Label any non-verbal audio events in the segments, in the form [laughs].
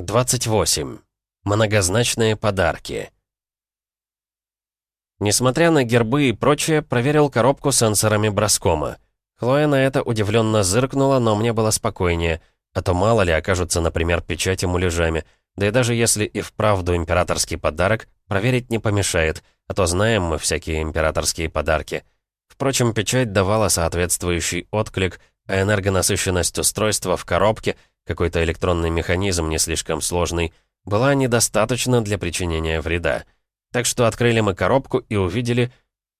28. Многозначные подарки. Несмотря на гербы и прочее, проверил коробку сенсорами броскома. Хлоя на это удивленно зыркнула, но мне было спокойнее, а то мало ли окажутся, например, печати муляжами. Да и даже если и вправду императорский подарок, проверить не помешает, а то знаем мы всякие императорские подарки. Впрочем, печать давала соответствующий отклик, а энергонасыщенность устройства в коробке — какой-то электронный механизм не слишком сложный, была недостаточна для причинения вреда. Так что открыли мы коробку и увидели...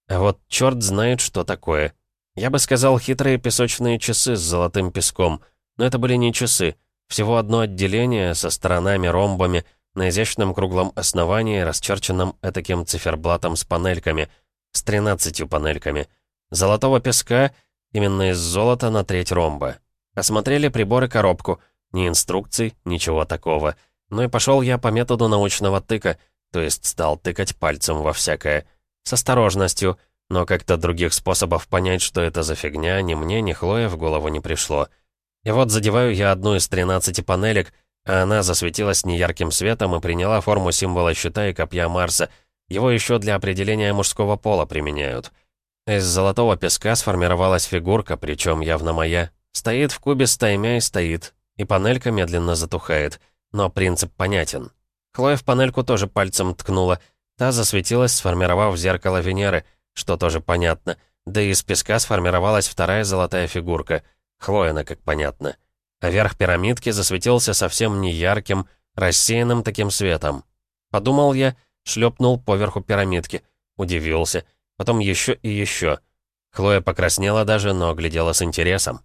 А вот черт знает, что такое. Я бы сказал, хитрые песочные часы с золотым песком. Но это были не часы. Всего одно отделение со сторонами, ромбами, на изящном круглом основании, расчерченном этаким циферблатом с панельками. С тринадцатью панельками. Золотого песка, именно из золота на треть ромба. Осмотрели приборы коробку — ни инструкций, ничего такого. Ну и пошел я по методу научного тыка, то есть стал тыкать пальцем во всякое. С осторожностью, но как-то других способов понять, что это за фигня, ни мне, ни Хлое в голову не пришло. И вот задеваю я одну из 13 панелек, а она засветилась неярким светом и приняла форму символа щита и копья Марса. Его еще для определения мужского пола применяют. Из золотого песка сформировалась фигурка, причем явно моя. Стоит в кубе с и стоит, и панелька медленно затухает. Но принцип понятен. Хлоя в панельку тоже пальцем ткнула. Та засветилась, сформировав зеркало Венеры, что тоже понятно. Да и из песка сформировалась вторая золотая фигурка. Хлоина, как понятно. А верх пирамидки засветился совсем не ярким, рассеянным таким светом. Подумал я, шлепнул поверху пирамидки. Удивился. Потом еще и еще. Хлоя покраснела даже, но глядела с интересом.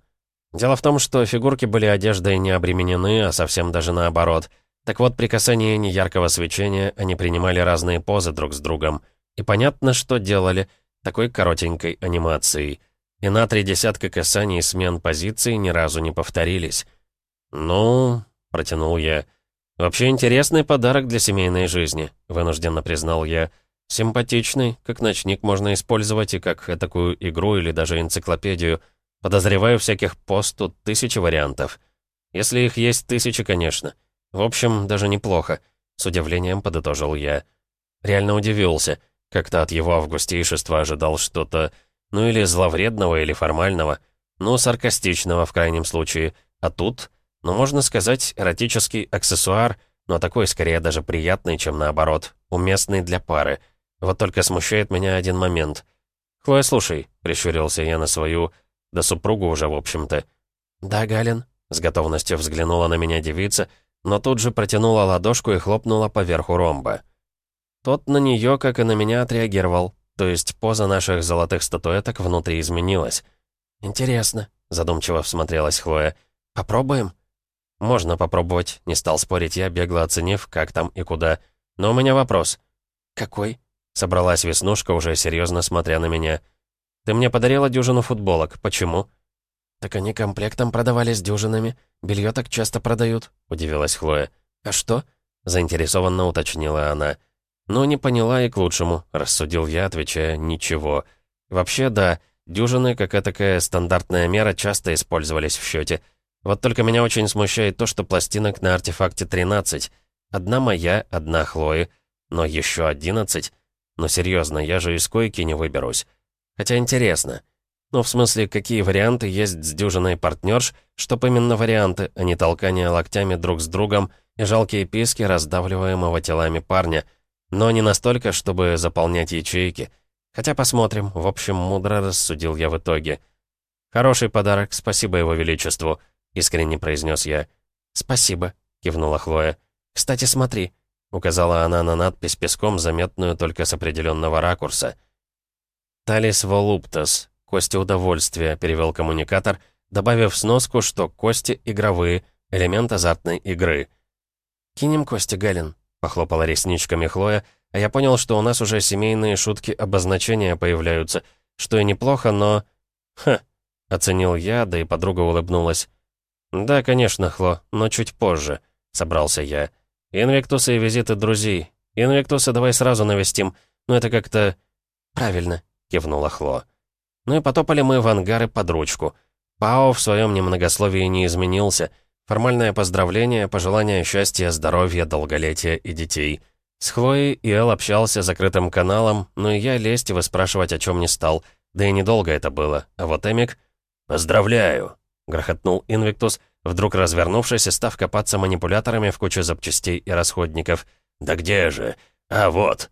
Дело в том, что фигурки были одеждой не обременены, а совсем даже наоборот. Так вот, при касании неяркого свечения они принимали разные позы друг с другом. И понятно, что делали такой коротенькой анимацией. И на три десятка касаний смен позиций ни разу не повторились. «Ну...» — протянул я. «Вообще интересный подарок для семейной жизни», — вынужденно признал я. «Симпатичный, как ночник можно использовать и как такую игру или даже энциклопедию». Подозреваю, всяких пост тут тысячи вариантов. Если их есть тысячи, конечно. В общем, даже неплохо. С удивлением подытожил я. Реально удивился. Как-то от его августейшества ожидал что-то... Ну или зловредного, или формального. Ну, саркастичного в крайнем случае. А тут, ну, можно сказать, эротический аксессуар, но такой скорее даже приятный, чем наоборот. Уместный для пары. Вот только смущает меня один момент. «Хлоя, слушай», — прищурился я на свою да супругу уже, в общем-то. «Да, Галин», — с готовностью взглянула на меня девица, но тут же протянула ладошку и хлопнула поверху ромба. Тот на нее, как и на меня, отреагировал, то есть поза наших золотых статуэток внутри изменилась. «Интересно», — задумчиво всмотрелась Хлоя. «Попробуем?» «Можно попробовать», — не стал спорить я, бегло оценив, как там и куда. «Но у меня вопрос». «Какой?» — собралась Веснушка, уже серьезно смотря на меня. «Какой?» Ты мне подарила дюжину футболок. Почему?» «Так они комплектом продавались дюжинами. Белье так часто продают», — удивилась Хлоя. «А что?» — заинтересованно уточнила она. «Ну, не поняла и к лучшему», — рассудил я, отвечая «ничего». «Вообще, да, дюжины, как такая стандартная мера, часто использовались в счете. Вот только меня очень смущает то, что пластинок на артефакте 13. Одна моя, одна Хлои, но еще 11. Но серьезно, я же из койки не выберусь. Хотя интересно. Ну, в смысле, какие варианты есть с дюжиной партнерш, чтоб именно варианты, а не толкание локтями друг с другом и жалкие писки раздавливаемого телами парня. Но не настолько, чтобы заполнять ячейки. Хотя посмотрим, в общем, мудро рассудил я в итоге. «Хороший подарок, спасибо его величеству», — искренне произнес я. «Спасибо», — кивнула Хлоя. «Кстати, смотри», — указала она на надпись песком, заметную только с определенного ракурса. «Талис волуптас», «Кости удовольствия», — перевел коммуникатор, добавив сноску, что кости игровые, элемент азартной игры. «Кинем кости, Галин», — похлопала ресничками Хлоя, а я понял, что у нас уже семейные шутки обозначения появляются, что и неплохо, но... «Ха», — оценил я, да и подруга улыбнулась. «Да, конечно, Хло, но чуть позже», — собрался я. «Инвектусы и визиты друзей. Инвектусы давай сразу навестим, но это как-то...» «Правильно», — кивнула Хло. Ну и потопали мы в ангары под ручку. Пао в своем немногословии не изменился. Формальное поздравление, пожелание счастья, здоровья, долголетия и детей. С Хлоей Эл общался закрытым каналом, но и я лезть и выспрашивать о чем не стал. Да и недолго это было. А вот Эмик... «Поздравляю!» — грохотнул Инвиктус, вдруг развернувшись и став копаться манипуляторами в куче запчастей и расходников. «Да где же? А вот!»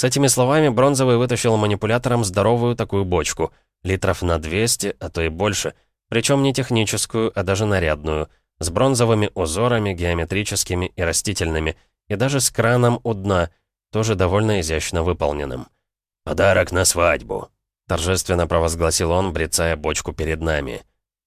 С этими словами Бронзовый вытащил манипулятором здоровую такую бочку, литров на 200, а то и больше, причем не техническую, а даже нарядную, с бронзовыми узорами, геометрическими и растительными, и даже с краном у дна, тоже довольно изящно выполненным. «Подарок на свадьбу», — торжественно провозгласил он, брецая бочку перед нами.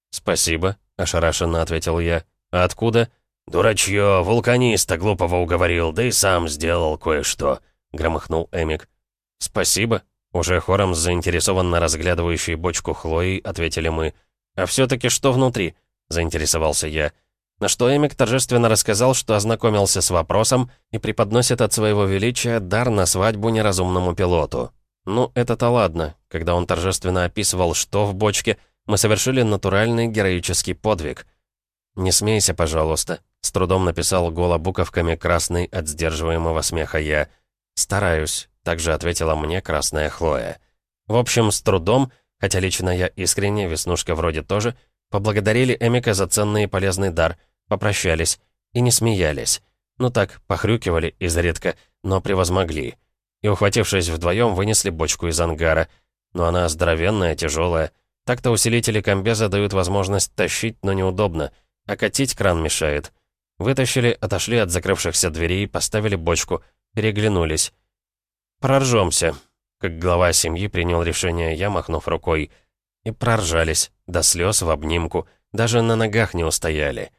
«Спасибо», — ошарашенно ответил я. «А откуда?» «Дурачье, вулканиста глупого уговорил, да и сам сделал кое-что», — громыхнул Эмик. «Спасибо», — уже хором заинтересованно разглядывающей бочку Хлои ответили мы. «А все-таки что внутри?» — заинтересовался я. На что Эмик торжественно рассказал, что ознакомился с вопросом и преподносит от своего величия дар на свадьбу неразумному пилоту. Ну, это-то ладно. Когда он торжественно описывал, что в бочке, мы совершили натуральный героический подвиг. «Не смейся, пожалуйста», — с трудом написал голобуковками красный от сдерживаемого смеха я — «Стараюсь», — также ответила мне красная Хлоя. В общем, с трудом, хотя лично я искренне, Веснушка вроде тоже, поблагодарили Эмика за ценный и полезный дар, попрощались и не смеялись. Ну так, похрюкивали изредка, но превозмогли. И, ухватившись вдвоем, вынесли бочку из ангара. Но она здоровенная, тяжелая. Так-то усилители комбеза дают возможность тащить, но неудобно, а катить кран мешает. Вытащили, отошли от закрывшихся дверей, поставили бочку, переглянулись. «Проржемся», — как глава семьи принял решение я, махнув рукой. И проржались, до слез в обнимку, даже на ногах не устояли.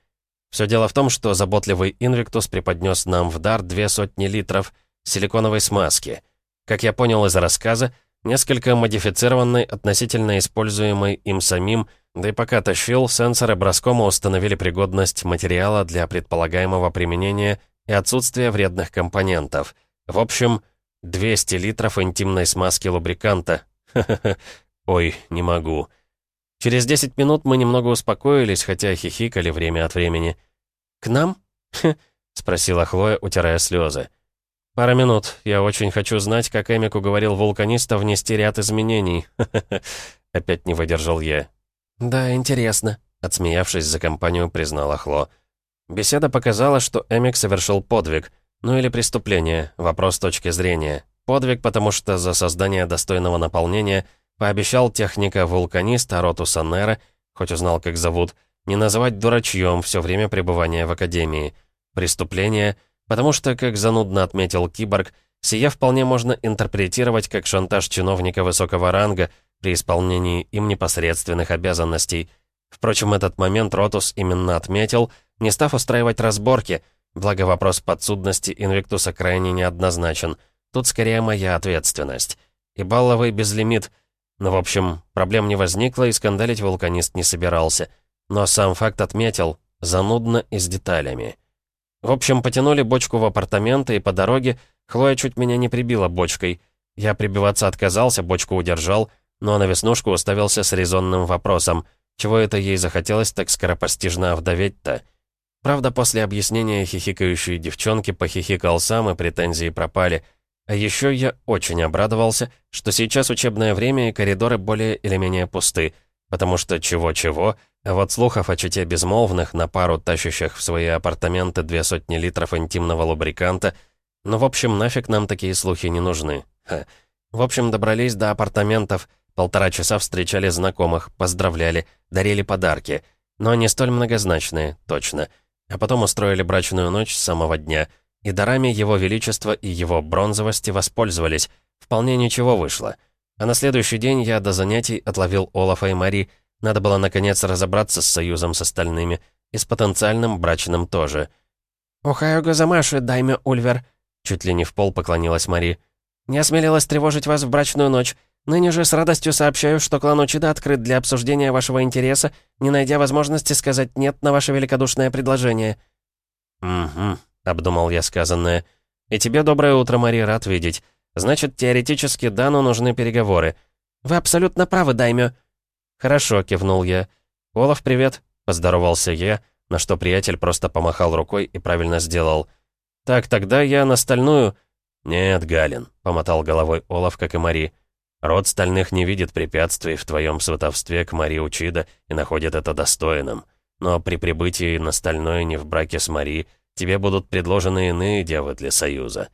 Все дело в том, что заботливый Инвиктус преподнес нам в дар две сотни литров силиконовой смазки. Как я понял из рассказа, несколько модифицированной относительно используемой им самим, да и пока тащил, сенсоры броскома установили пригодность материала для предполагаемого применения и отсутствие вредных компонентов. В общем, 200 литров интимной смазки лубриканта. [laughs] Ой, не могу. Через 10 минут мы немного успокоились, хотя хихикали время от времени. «К нам?» [laughs] — спросила Хлоя, утирая слезы. «Пара минут. Я очень хочу знать, как Эмик уговорил вулканиста внести ряд изменений». [laughs] Опять не выдержал я. «Да, интересно», — отсмеявшись за компанию, признала Хло. Беседа показала, что Эмик совершил подвиг. Ну или преступление, вопрос точки зрения. Подвиг, потому что за создание достойного наполнения пообещал техника-вулканиста Роту Саннера, хоть узнал, как зовут, не называть дурачьем все время пребывания в Академии. Преступление, потому что, как занудно отметил Киборг, сие вполне можно интерпретировать как шантаж чиновника высокого ранга при исполнении им непосредственных обязанностей. Впрочем, этот момент Ротус именно отметил — не став устраивать разборки, благо вопрос подсудности Инвиктуса крайне неоднозначен. Тут скорее моя ответственность. И балловый безлимит. Ну, в общем, проблем не возникло, и скандалить вулканист не собирался. Но сам факт отметил, занудно и с деталями. В общем, потянули бочку в апартаменты, и по дороге Хлоя чуть меня не прибила бочкой. Я прибиваться отказался, бочку удержал, но на веснушку уставился с резонным вопросом. Чего это ей захотелось так скоропостижно овдоветь-то? Правда, после объяснения хихикающей девчонки похихикал сам, и претензии пропали. А еще я очень обрадовался, что сейчас учебное время и коридоры более или менее пусты, потому что чего-чего, а вот слухов о чете безмолвных на пару тащащих в свои апартаменты две сотни литров интимного лубриканта, ну, в общем, нафиг нам такие слухи не нужны. Ха. В общем, добрались до апартаментов, полтора часа встречали знакомых, поздравляли, дарили подарки, но не столь многозначные, точно — а потом устроили брачную ночь с самого дня, и дарами Его Величества и Его бронзовости воспользовались. Вполне ничего вышло. А на следующий день я до занятий отловил Олафа и Мари. Надо было, наконец, разобраться с союзом с остальными. И с потенциальным брачным тоже. «Ухаю Газамаши, дайме Ульвер», — чуть ли не в пол поклонилась Мари. «Не осмелилась тревожить вас в брачную ночь. Ныне же с радостью сообщаю, что клан Учида открыт для обсуждения вашего интереса, не найдя возможности сказать «нет» на ваше великодушное предложение». «Угу», — обдумал я сказанное. «И тебе доброе утро, Мари, рад видеть. Значит, теоретически Дану нужны переговоры». «Вы абсолютно правы, Даймё». «Хорошо», — кивнул я. «Олаф, привет», — поздоровался я, на что приятель просто помахал рукой и правильно сделал. «Так, тогда я на стальную...» «Нет, Галин», — помотал головой Олаф, как и Мари. «Род стальных не видит препятствий в твоем сватовстве к Мари Учида и находит это достойным. Но при прибытии на стальное не в браке с Мари тебе будут предложены иные девы для союза».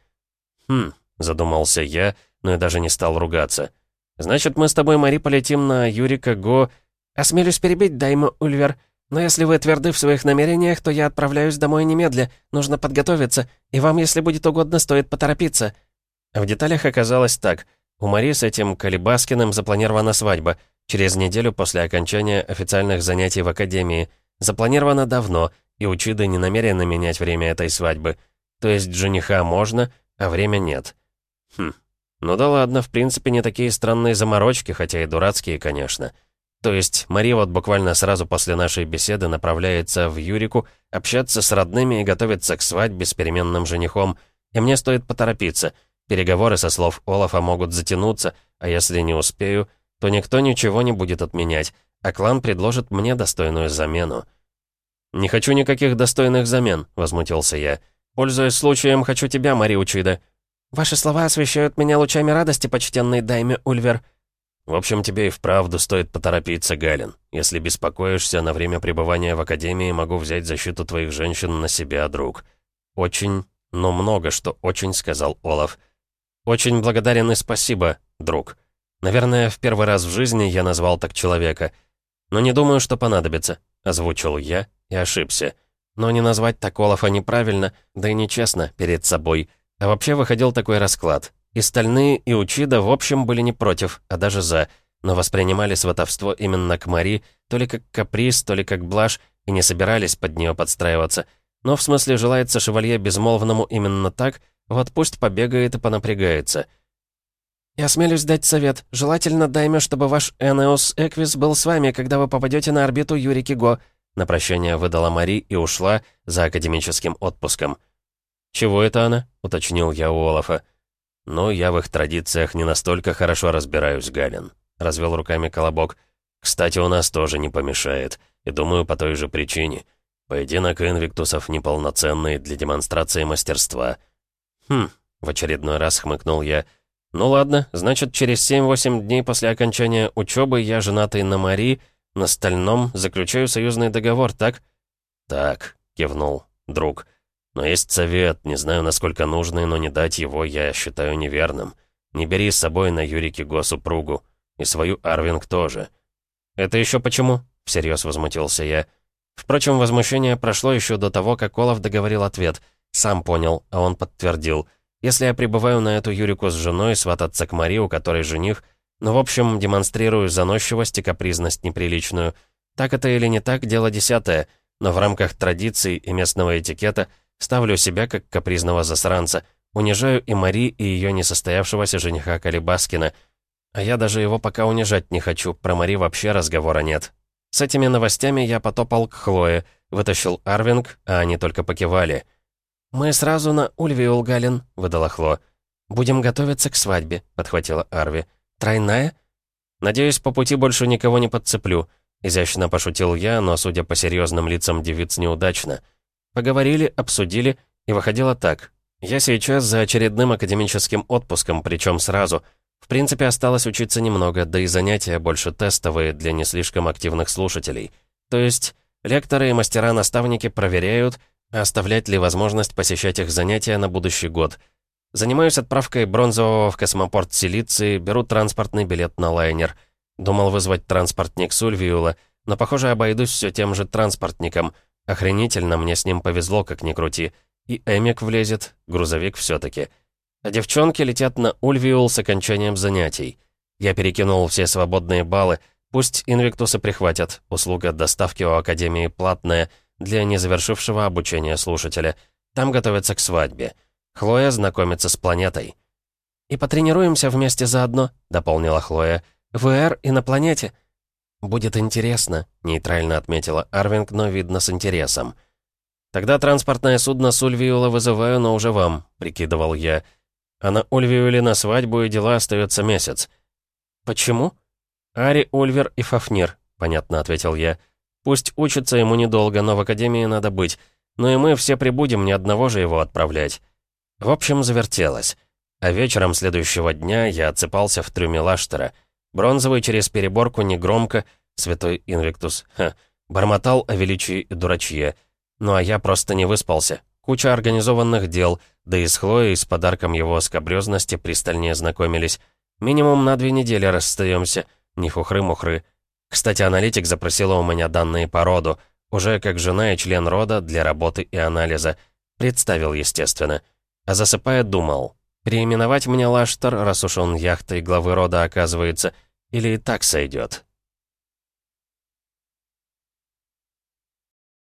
«Хм», — задумался я, но и даже не стал ругаться. «Значит, мы с тобой, Мари, полетим на Юрика Го...» «Осмелюсь перебить, Дайма Ульвер», но если вы тверды в своих намерениях, то я отправляюсь домой немедля. Нужно подготовиться, и вам, если будет угодно, стоит поторопиться». В деталях оказалось так. У Мари с этим Калибаскиным запланирована свадьба. Через неделю после окончания официальных занятий в академии. Запланировано давно, и Учида не намерены менять время этой свадьбы. То есть жениха можно, а время нет. Хм. Ну да ладно, в принципе, не такие странные заморочки, хотя и дурацкие, конечно. То есть Мари вот буквально сразу после нашей беседы направляется в Юрику, общаться с родными и готовиться к свадьбе с переменным женихом. И мне стоит поторопиться. Переговоры со слов Олафа могут затянуться, а если не успею, то никто ничего не будет отменять, а клан предложит мне достойную замену. «Не хочу никаких достойных замен», — возмутился я. «Пользуясь случаем, хочу тебя, Мари Учида». «Ваши слова освещают меня лучами радости, почтенный Дайме Ульвер», в общем, тебе и вправду стоит поторопиться, Галин. Если беспокоишься, на время пребывания в Академии могу взять защиту твоих женщин на себя, друг. Очень, но много что очень, сказал Олаф. Очень благодарен и спасибо, друг. Наверное, в первый раз в жизни я назвал так человека. Но не думаю, что понадобится, озвучил я и ошибся. Но не назвать так Олафа неправильно, да и нечестно перед собой. А вообще выходил такой расклад. И стальные, и Учида в общем были не против, а даже за, но воспринимали сватовство именно к Мари, то ли как каприз, то ли как блажь, и не собирались под нее подстраиваться. Но в смысле желается шевалье безмолвному именно так, вот пусть побегает и понапрягается. «Я осмелюсь дать совет. Желательно дайме, чтобы ваш Энеос Эквис был с вами, когда вы попадете на орбиту Юрики Го», на прощание выдала Мари и ушла за академическим отпуском. «Чего это она?» — уточнил я у Олафа. «Ну, я в их традициях не настолько хорошо разбираюсь, Галин», — развел руками Колобок. «Кстати, у нас тоже не помешает, и думаю, по той же причине. Поединок инвиктусов неполноценный для демонстрации мастерства». «Хм», — в очередной раз хмыкнул я. «Ну ладно, значит, через 7-8 дней после окончания учебы я, женатый на Мари, на Стальном, заключаю союзный договор, так?» «Так», — кивнул друг. Но есть совет, не знаю, насколько нужный, но не дать его я считаю неверным. Не бери с собой на Юрике госупругу. И свою Арвинг тоже. «Это еще почему?» — всерьез возмутился я. Впрочем, возмущение прошло еще до того, как Олаф договорил ответ. Сам понял, а он подтвердил. Если я прибываю на эту Юрику с женой, свататься к Мари, у которой жених, ну, в общем, демонстрирую заносчивость и капризность неприличную. Так это или не так, дело десятое, но в рамках традиций и местного этикета — Ставлю себя как капризного засранца. Унижаю и Мари, и ее несостоявшегося жениха Калибаскина. А я даже его пока унижать не хочу, про Мари вообще разговора нет. С этими новостями я потопал к Хлое, вытащил Арвинг, а они только покивали. «Мы сразу на Ульвиул, Галин», — выдала Хло. «Будем готовиться к свадьбе», — подхватила Арви. «Тройная?» «Надеюсь, по пути больше никого не подцеплю», — изящно пошутил я, но, судя по серьезным лицам девиц, неудачно. Поговорили, обсудили, и выходило так. Я сейчас за очередным академическим отпуском, причем сразу. В принципе, осталось учиться немного, да и занятия больше тестовые для не слишком активных слушателей. То есть, лекторы и мастера-наставники проверяют, оставлять ли возможность посещать их занятия на будущий год. Занимаюсь отправкой бронзового в космопорт Силиции, беру транспортный билет на лайнер. Думал вызвать транспортник Сульвиула, но, похоже, обойдусь все тем же транспортником — Охренительно, мне с ним повезло, как ни крути. И Эмик влезет, грузовик все таки А девчонки летят на Ульвиул с окончанием занятий. Я перекинул все свободные баллы, пусть инвиктусы прихватят, услуга доставки у Академии платная, для незавершившего обучения слушателя. Там готовятся к свадьбе. Хлоя знакомится с планетой. «И потренируемся вместе заодно», — дополнила Хлоя. «ВР и на планете. «Будет интересно», — нейтрально отметила Арвинг, но видно с интересом. «Тогда транспортное судно с Ульвиула вызываю, но уже вам», — прикидывал я. «А на Ульвиуле на свадьбу и дела остается месяц». «Почему?» «Ари, Ульвер и Фафнир», — понятно ответил я. Пусть учится ему недолго, но в академии надо быть. Ну и мы все прибудем, ни одного же его отправлять. В общем, завертелось. А вечером следующего дня я отсыпался в трюме Лаштера. Бронзовый через переборку негромко, святой Инвиктус, ха, бормотал о величии и дурачье. Ну а я просто не выспался. Куча организованных дел, да и с Хлоей с подарком его скобрёзности пристальнее знакомились. Минимум на две недели расстаемся, не фухры-мухры. Кстати, аналитик запросила у меня данные по роду, уже как жена и член рода для работы и анализа. Представил, естественно. А засыпая, думал, переименовать мне Лаштар, раз уж он яхтой главы рода оказывается, или и так сойдет.